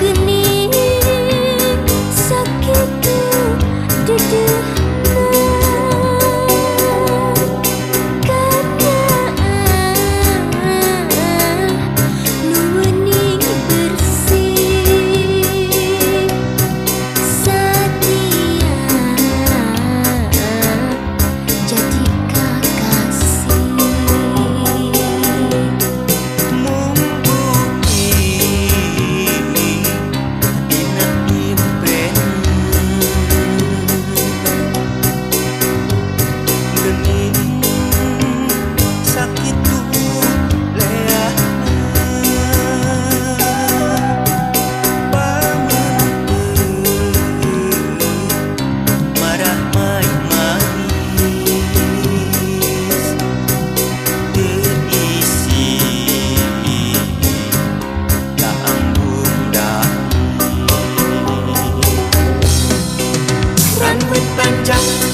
gừng 家。